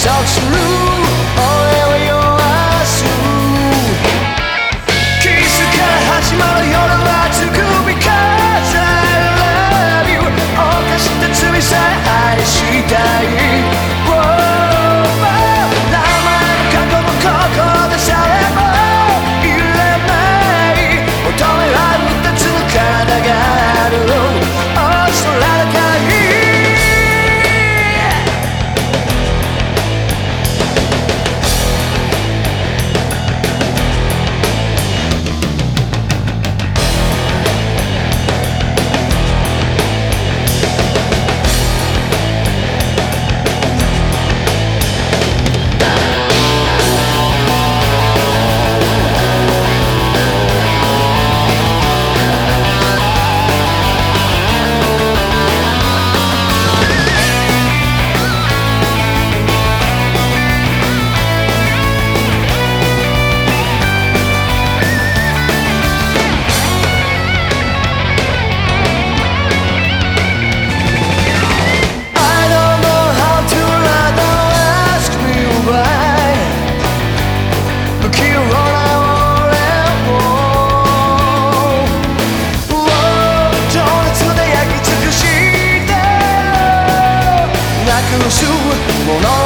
such rules you will not